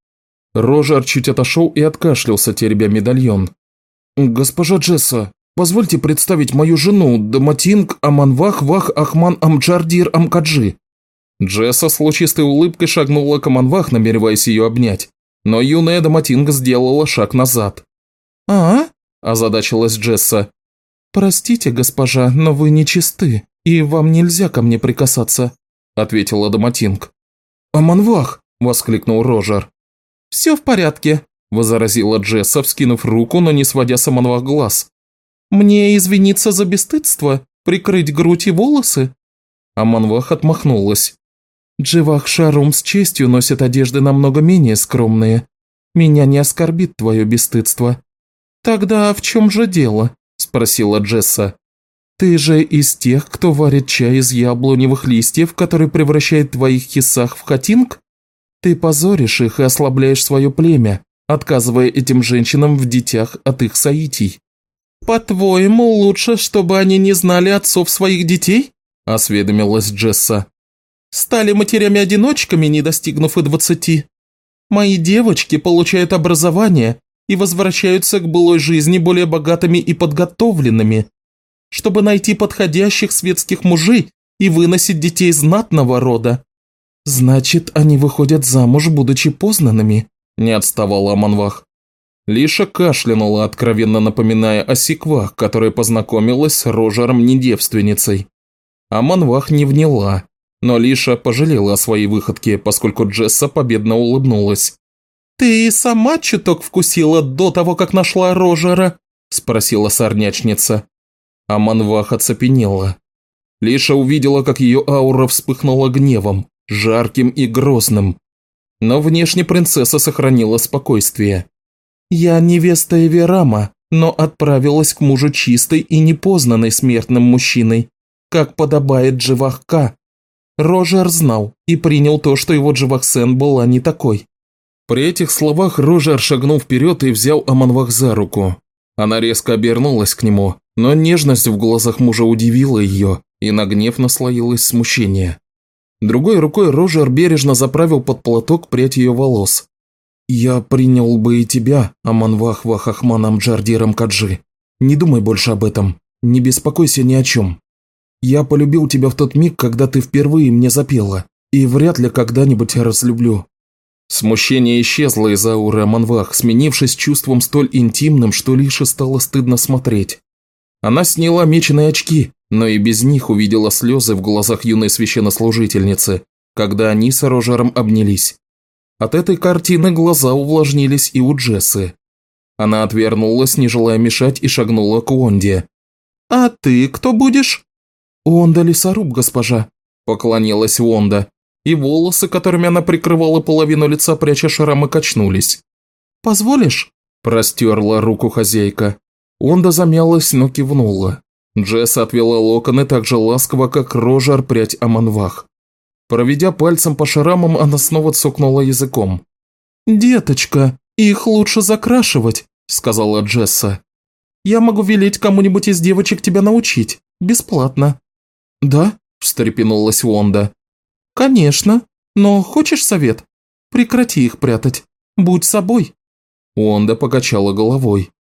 Рожер чуть отошел и откашлялся, теребя медальон. «Госпожа Джесса, позвольте представить мою жену, Даматинг Аманвах Вах Ахман Амджардир Амкаджи». Джесса с лучистой улыбкой шагнула к Аманвах, намереваясь ее обнять, но юная Даматинг сделала шаг назад. «А?» – озадачилась Джесса. «Простите, госпожа, но вы нечисты, и вам нельзя ко мне прикасаться», – ответила Даматинг. «Аманвах!» – воскликнул Рожер. «Все в порядке», – возразила Джесса, вскинув руку, но не сводя с Аманвах глаз. «Мне извиниться за бесстыдство? Прикрыть грудь и волосы?» Аманвах отмахнулась. «Дживах Шарум с честью носит одежды намного менее скромные. Меня не оскорбит твое бесстыдство». «Тогда в чем же дело?» – спросила Джесса. «Ты же из тех, кто варит чай из яблоневых листьев, который превращает твоих хисах в хатинг? Ты позоришь их и ослабляешь свое племя, отказывая этим женщинам в детях от их соитий». «По-твоему, лучше, чтобы они не знали отцов своих детей?» – осведомилась Джесса. «Стали матерями-одиночками, не достигнув и двадцати. Мои девочки получают образование и возвращаются к былой жизни более богатыми и подготовленными, чтобы найти подходящих светских мужей и выносить детей знатного рода. Значит, они выходят замуж, будучи познанными, не отставала Аманвах. Лиша кашлянула, откровенно напоминая о секвах, которая познакомилась с Рожером недевственницей. Аманвах не вняла, но Лиша пожалела о своей выходке, поскольку Джесса победно улыбнулась. «Ты сама чуток вкусила до того, как нашла Рожера?» – спросила сорнячница. Аманвах оцепенела. Лиша увидела, как ее аура вспыхнула гневом, жарким и грозным. Но внешне принцесса сохранила спокойствие. «Я невеста Эверама, но отправилась к мужу чистой и непознанной смертным мужчиной, как подобает Дживахка. Рожер знал и принял то, что его Дживахсен была не такой. При этих словах Рожер шагнул вперед и взял Аманвах за руку. Она резко обернулась к нему, но нежность в глазах мужа удивила ее, и на гнев наслоилось смущение. Другой рукой Рожер бережно заправил под платок прядь ее волос. «Я принял бы и тебя, Аманвах Вахахман Амджардирам Каджи. Не думай больше об этом, не беспокойся ни о чем. Я полюбил тебя в тот миг, когда ты впервые мне запела, и вряд ли когда-нибудь разлюблю. Смущение исчезло из ауры Аманвах, сменившись чувством столь интимным, что лишь стало стыдно смотреть. Она сняла меченые очки, но и без них увидела слезы в глазах юной священнослужительницы, когда они с Рожером обнялись. От этой картины глаза увлажнились и у Джессы. Она отвернулась, не желая мешать, и шагнула к Уонде. «А ты кто будешь?» «Уонда лесоруб, госпожа», – поклонилась Уонда и волосы, которыми она прикрывала половину лица, пряча шрамы, качнулись. «Позволишь?» – простерла руку хозяйка. Онда замялась, но кивнула. Джесс отвела локоны так же ласково, как Рожар прядь Аманвах. Проведя пальцем по шрамам, она снова цокнула языком. «Деточка, их лучше закрашивать», – сказала Джесса. «Я могу велеть кому-нибудь из девочек тебя научить. Бесплатно». «Да?» – встрепенулась Вонда. «Конечно. Но хочешь совет? Прекрати их прятать. Будь собой». Уонда покачала головой.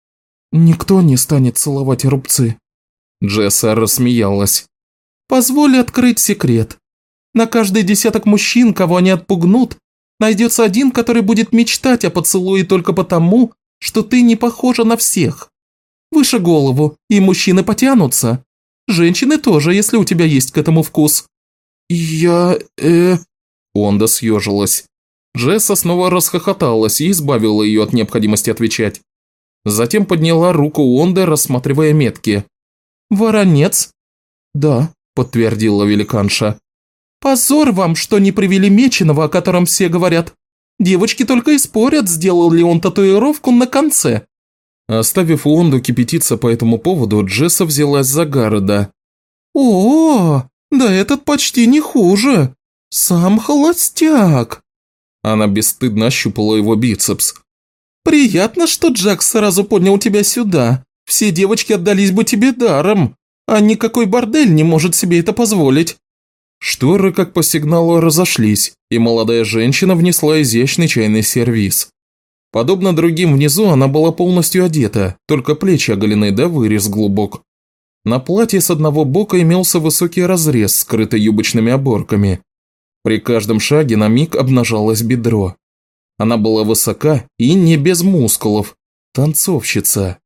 «Никто не станет целовать рубцы». Джесса рассмеялась. «Позволь открыть секрет. На каждый десяток мужчин, кого они отпугнут, найдется один, который будет мечтать о поцелуе только потому, что ты не похожа на всех. Выше голову, и мужчины потянутся. Женщины тоже, если у тебя есть к этому вкус. «Я... э...» Онда съежилась. Джесса снова расхохоталась и избавила ее от необходимости отвечать. Затем подняла руку Онды, рассматривая метки. «Воронец?» «Да», – подтвердила великанша. «Позор вам, что не привели Меченого, о котором все говорят. Девочки только и спорят, сделал ли он татуировку на конце». Оставив Онду кипятиться по этому поводу, Джесса взялась за Гарода. «О, да этот почти не хуже. Сам холостяк. Она бесстыдно ощупала его бицепс. Приятно, что Джек сразу поднял тебя сюда. Все девочки отдались бы тебе даром, а никакой бордель не может себе это позволить. Шторы, как по сигналу, разошлись, и молодая женщина внесла изящный чайный сервиз. Подобно другим внизу, она была полностью одета, только плечи оголены да вырез глубок. На платье с одного бока имелся высокий разрез, скрытый юбочными оборками. При каждом шаге на миг обнажалось бедро. Она была высока и не без мускулов. Танцовщица.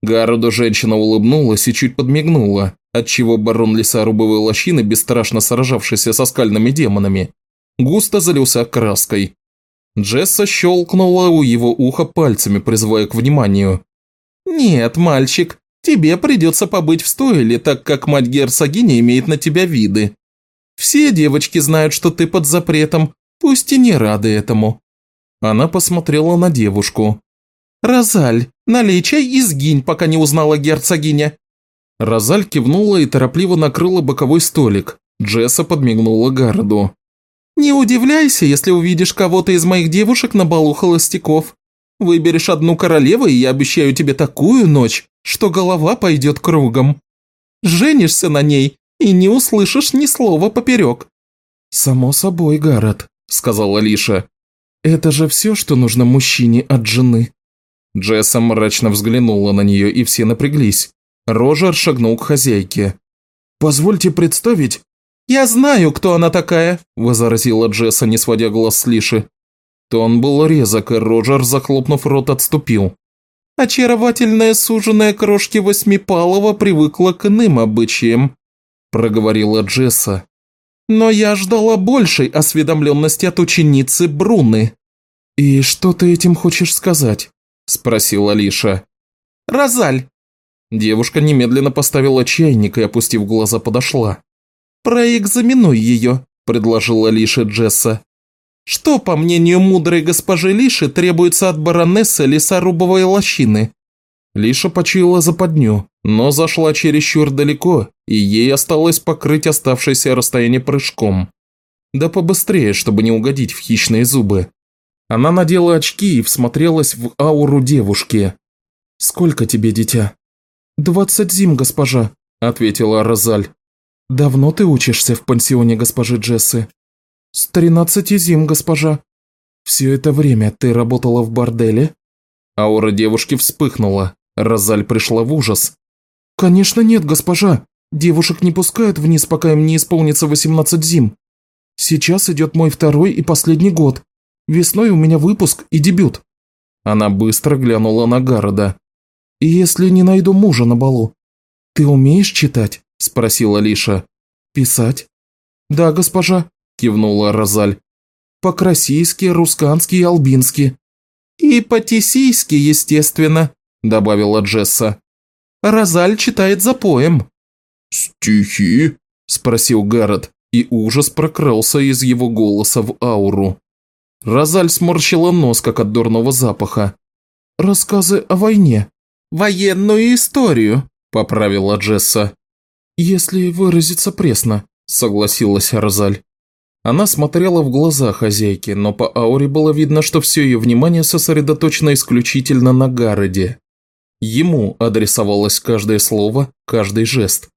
Гароду женщина улыбнулась и чуть подмигнула, отчего барон лесорубовой лощины, бесстрашно сражавшийся со скальными демонами, густо залился краской. Джесса щелкнула у его уха пальцами, призывая к вниманию. «Нет, мальчик, тебе придется побыть в стойле, так как мать герцогиня имеет на тебя виды. Все девочки знают, что ты под запретом, пусть и не рады этому». Она посмотрела на девушку. «Розаль, налей чай и сгинь, пока не узнала герцогиня». Розаль кивнула и торопливо накрыла боковой столик. Джесса подмигнула Гарду. «Не удивляйся, если увидишь кого-то из моих девушек на балу холостяков. Выберешь одну королеву, и я обещаю тебе такую ночь, что голова пойдет кругом. Женишься на ней и не услышишь ни слова поперек». «Само собой, Гаррет», – сказала Лиша. «Это же все, что нужно мужчине от жены». Джесса мрачно взглянула на нее, и все напряглись. Рожер шагнул к хозяйке. «Позвольте представить...» «Я знаю, кто она такая», – возразила Джесса, не сводя глаз с Лиши. Тон был резок, и Роджер, захлопнув рот, отступил. «Очаровательная суженая крошки Восьмипалова привыкла к иным обычаям», – проговорила Джесса. «Но я ждала большей осведомленности от ученицы Бруны». «И что ты этим хочешь сказать?» – спросила Лиша. «Розаль!» Девушка немедленно поставила чайник и, опустив глаза, подошла. «Проэкзаменуй ее», – предложила Лиша Джесса. «Что, по мнению мудрой госпожи Лиши, требуется от баронессы лесорубовой лощины?» Лиша почуяла западню, но зашла чересчур далеко, и ей осталось покрыть оставшееся расстояние прыжком. Да побыстрее, чтобы не угодить в хищные зубы. Она надела очки и всмотрелась в ауру девушки. «Сколько тебе, дитя?» «Двадцать зим, госпожа», – ответила Розаль. «Давно ты учишься в пансионе госпожи Джессы?» «С тринадцати зим, госпожа». «Все это время ты работала в борделе?» Аура девушки вспыхнула. Розаль пришла в ужас. «Конечно нет, госпожа. Девушек не пускают вниз, пока им не исполнится восемнадцать зим. Сейчас идет мой второй и последний год. Весной у меня выпуск и дебют». Она быстро глянула на Гарода. «Если не найду мужа на балу, ты умеешь читать?» – спросила Лиша. «Писать?» «Да, госпожа», – кивнула Розаль. «По-красийски, рускански и албински». «И по-тесийски, естественно», – добавила Джесса. «Розаль читает за поем». «Стихи?» – спросил Гаррет, и ужас прокрался из его голоса в ауру. Розаль сморщила нос, как от дурного запаха. «Рассказы о войне». «Военную историю», – поправила Джесса. «Если выразиться пресно», – согласилась Розаль. Она смотрела в глаза хозяйки, но по ауре было видно, что все ее внимание сосредоточено исключительно на Гароде. Ему адресовалось каждое слово, каждый жест.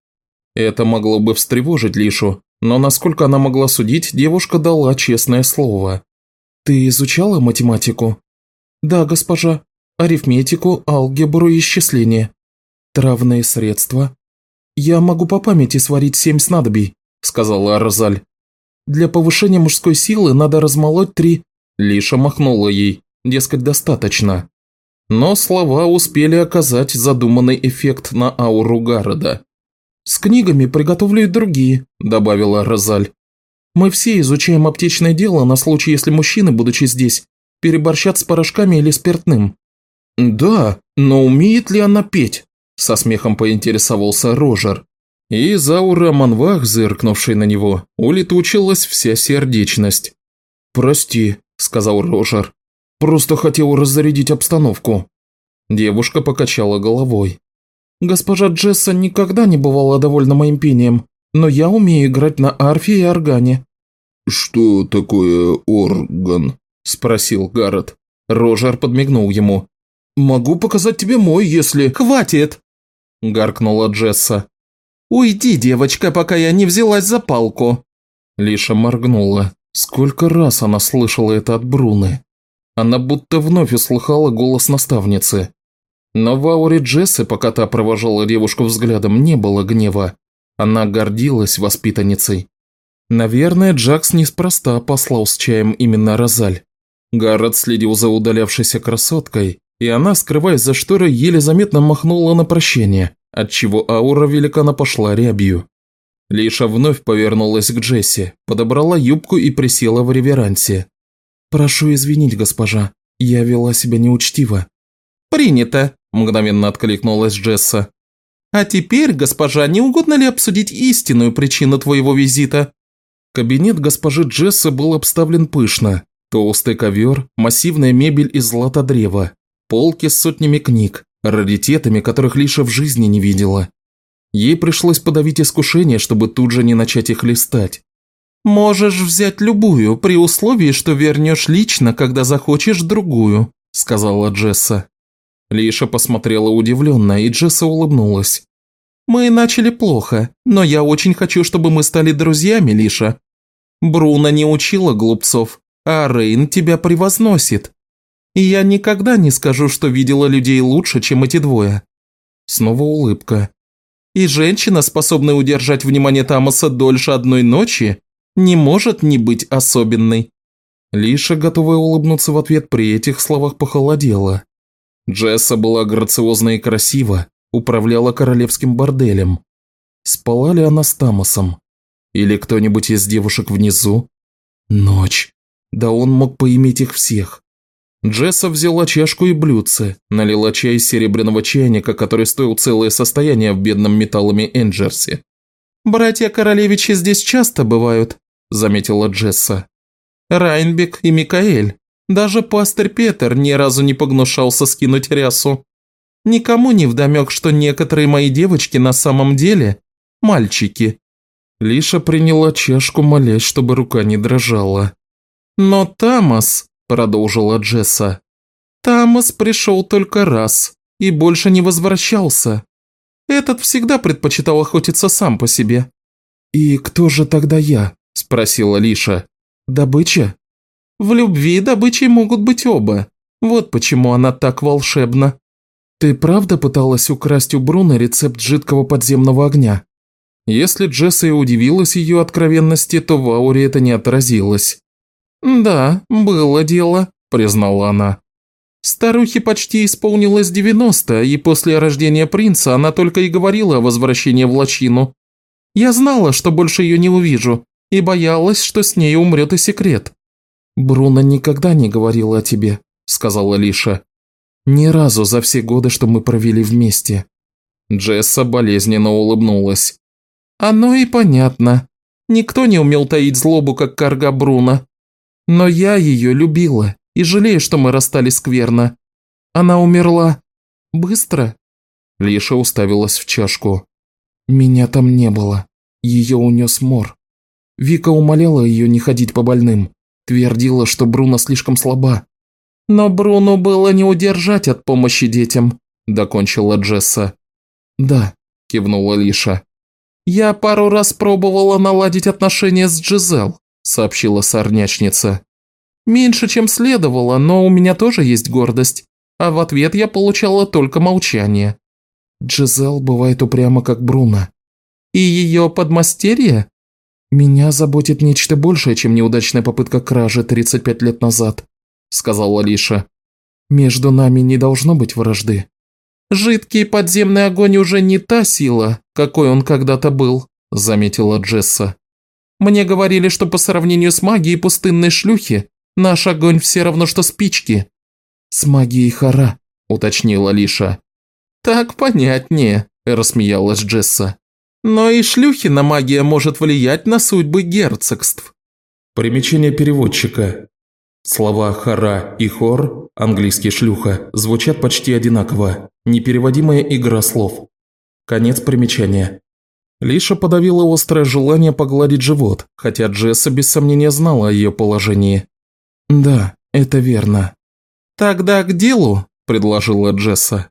Это могло бы встревожить Лишу, но насколько она могла судить, девушка дала честное слово. «Ты изучала математику?» «Да, госпожа. Арифметику, алгебру и исчисление». «Травные средства?» «Я могу по памяти сварить семь снадобий», – сказала Розаль. «Для повышения мужской силы надо размолоть три...» Лиша махнула ей, дескать, достаточно. Но слова успели оказать задуманный эффект на ауру Гарода. «С книгами приготовлю и другие», – добавила Розаль. Мы все изучаем аптечное дело на случай, если мужчины, будучи здесь, переборщат с порошками или спиртным». «Да, но умеет ли она петь?» – со смехом поинтересовался Рожер. И Заура Манвах, зыркнувший на него, улетучилась вся сердечность. «Прости», – сказал Рожер. «Просто хотел разрядить обстановку». Девушка покачала головой. «Госпожа Джесса никогда не бывала довольна моим пением но я умею играть на арфе и органе». «Что такое орган?» – спросил Гаррет. Рожер подмигнул ему. «Могу показать тебе мой, если...» «Хватит!» – гаркнула Джесса. «Уйди, девочка, пока я не взялась за палку!» Лиша моргнула. Сколько раз она слышала это от Бруны. Она будто вновь услыхала голос наставницы. Но в ауре Джессы, пока та провожала девушку взглядом, не было гнева. Она гордилась воспитанницей. Наверное, Джакс неспроста послал с чаем именно Розаль. Гаррет следил за удалявшейся красоткой, и она, скрываясь за шторой, еле заметно махнула на прощение, отчего аура великана пошла рябью. Лиша вновь повернулась к Джесси, подобрала юбку и присела в реверансе. «Прошу извинить, госпожа, я вела себя неучтиво». «Принято», – мгновенно откликнулась Джесса. «А теперь, госпожа, не угодно ли обсудить истинную причину твоего визита?» Кабинет госпожи Джесса был обставлен пышно. Толстый ковер, массивная мебель из златодрева, полки с сотнями книг, раритетами, которых Лиша в жизни не видела. Ей пришлось подавить искушение, чтобы тут же не начать их листать. «Можешь взять любую, при условии, что вернешь лично, когда захочешь другую», – сказала Джесса. Лиша посмотрела удивленно, и Джесса улыбнулась. «Мы начали плохо, но я очень хочу, чтобы мы стали друзьями, Лиша. Бруно не учила глупцов, а Рейн тебя превозносит. И я никогда не скажу, что видела людей лучше, чем эти двое». Снова улыбка. «И женщина, способная удержать внимание Тамаса дольше одной ночи, не может не быть особенной». Лиша, готовая улыбнуться в ответ при этих словах, похолодела. Джесса была грациозна и красива, управляла королевским борделем. Спала ли она с Тамасом? Или кто-нибудь из девушек внизу? Ночь. Да он мог поиметь их всех. Джесса взяла чашку и блюдце, налила чай из серебряного чайника, который стоил целое состояние в бедном металлами Энджерсе. «Братья Королевичи здесь часто бывают», – заметила Джесса. «Райнбек и Микаэль. Даже пастырь Петер ни разу не погнушался скинуть рясу. Никому не вдомек, что некоторые мои девочки на самом деле – мальчики. Лиша приняла чашку, молясь, чтобы рука не дрожала. «Но Тамас», – продолжила Джесса, – «Тамас пришел только раз и больше не возвращался. Этот всегда предпочитал охотиться сам по себе». «И кто же тогда я?» – спросила Лиша. «Добыча?» «В любви добычей могут быть оба. Вот почему она так волшебна». «Ты правда пыталась украсть у Бруна рецепт жидкого подземного огня?» Если Джесса и удивилась ее откровенности, то в ауре это не отразилось. «Да, было дело», – признала она. Старухе почти исполнилось 90, и после рождения принца она только и говорила о возвращении в лачину. Я знала, что больше ее не увижу, и боялась, что с ней умрет и секрет. «Бруно никогда не говорила о тебе», – сказала Лиша. «Ни разу за все годы, что мы провели вместе». Джесса болезненно улыбнулась. Оно и понятно. Никто не умел таить злобу, как Карга Бруно. Но я ее любила и жалею, что мы расстались скверно. Она умерла. Быстро?» Лиша уставилась в чашку. «Меня там не было. Ее унес мор. Вика умоляла ее не ходить по больным. Твердила, что Бруно слишком слаба. «Но Бруно было не удержать от помощи детям», – докончила Джесса. «Да», – кивнула Лиша. «Я пару раз пробовала наладить отношения с Джизел», – сообщила сорнячница. «Меньше, чем следовало, но у меня тоже есть гордость, а в ответ я получала только молчание». «Джизел бывает упрямо, как Бруно». «И ее подмастерье?» «Меня заботит нечто большее, чем неудачная попытка кражи 35 лет назад», – сказала Лиша. «Между нами не должно быть вражды». «Жидкий подземный огонь уже не та сила, какой он когда-то был», – заметила Джесса. «Мне говорили, что по сравнению с магией пустынной шлюхи, наш огонь все равно, что спички». «С магией хара», – уточнила Лиша. «Так понятнее», – рассмеялась Джесса. «Но и шлюхина магия может влиять на судьбы герцогств». Примечание переводчика. Слова «хара» и «хор» английский «шлюха» звучат почти одинаково. Непереводимая игра слов. Конец примечания. Лиша подавила острое желание погладить живот, хотя Джесса без сомнения знала о ее положении. «Да, это верно». «Тогда к делу», – предложила Джесса.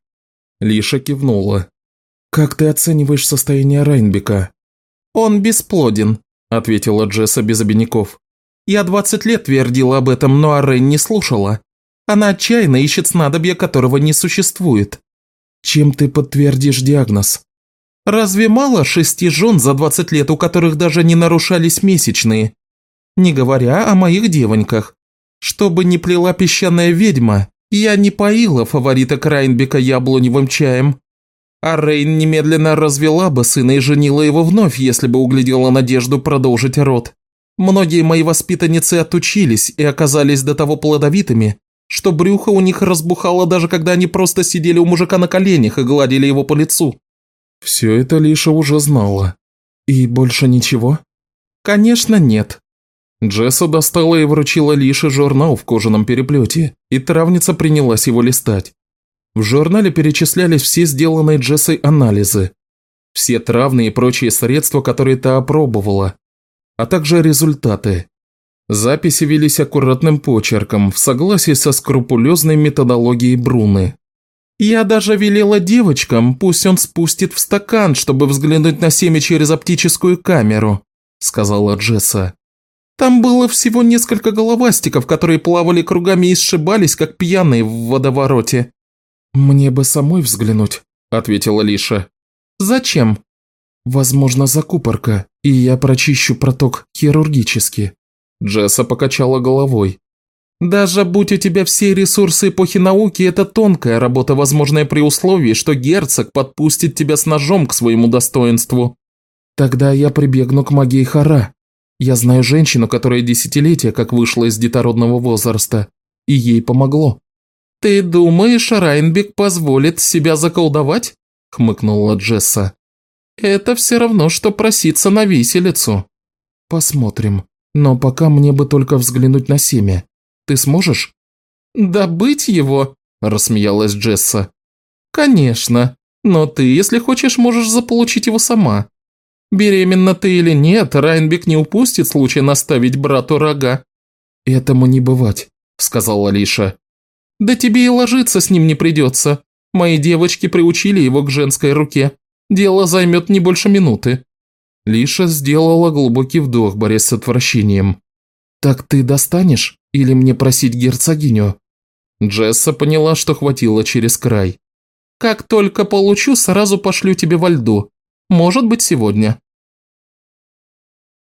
Лиша кивнула. «Как ты оцениваешь состояние Райнбека?» «Он бесплоден», – ответила Джесса без обиняков. «Я двадцать лет твердила об этом, но Арен не слушала. Она отчаянно ищет снадобья, которого не существует». «Чем ты подтвердишь диагноз?» «Разве мало шести жен за двадцать лет, у которых даже не нарушались месячные? Не говоря о моих девоньках. Чтобы не плела песчаная ведьма, я не поила фаворита Крайнбека яблоневым чаем. А Рейн немедленно развела бы сына и женила его вновь, если бы углядела надежду продолжить род. Многие мои воспитанницы отучились и оказались до того плодовитыми, что брюхо у них разбухало даже когда они просто сидели у мужика на коленях и гладили его по лицу. Все это Лиша уже знала. И больше ничего? Конечно, нет. Джесса достала и вручила Лише журнал в кожаном переплете, и травница принялась его листать. В журнале перечислялись все сделанные Джессой анализы, все травные и прочие средства, которые та опробовала, а также результаты. Записи велись аккуратным почерком, в согласии со скрупулезной методологией Бруны. «Я даже велела девочкам, пусть он спустит в стакан, чтобы взглянуть на семя через оптическую камеру», – сказала Джесса. Там было всего несколько головастиков, которые плавали кругами и сшибались, как пьяные в водовороте. «Мне бы самой взглянуть», – ответила Лиша. «Зачем?» «Возможно, закупорка, и я прочищу проток хирургически». Джесса покачала головой. «Даже будь у тебя все ресурсы эпохи науки, это тонкая работа, возможная при условии, что герцог подпустит тебя с ножом к своему достоинству». «Тогда я прибегну к магии Хара», я знаю женщину, которая десятилетия как вышла из детородного возраста, и ей помогло». «Ты думаешь, Райнбек позволит себя заколдовать?» – хмыкнула Джесса. «Это все равно, что проситься на виселицу». «Посмотрим. Но пока мне бы только взглянуть на семя. Ты сможешь?» «Добыть его?» – рассмеялась Джесса. «Конечно. Но ты, если хочешь, можешь заполучить его сама. Беременна ты или нет, Райнбек не упустит случай наставить брату рога». «Этому не бывать», – сказала Лиша. «Да тебе и ложиться с ним не придется. Мои девочки приучили его к женской руке. Дело займет не больше минуты». Лиша сделала глубокий вдох, борясь с отвращением. «Так ты достанешь? Или мне просить герцогиню?» Джесса поняла, что хватило через край. «Как только получу, сразу пошлю тебе во льду. Может быть, сегодня».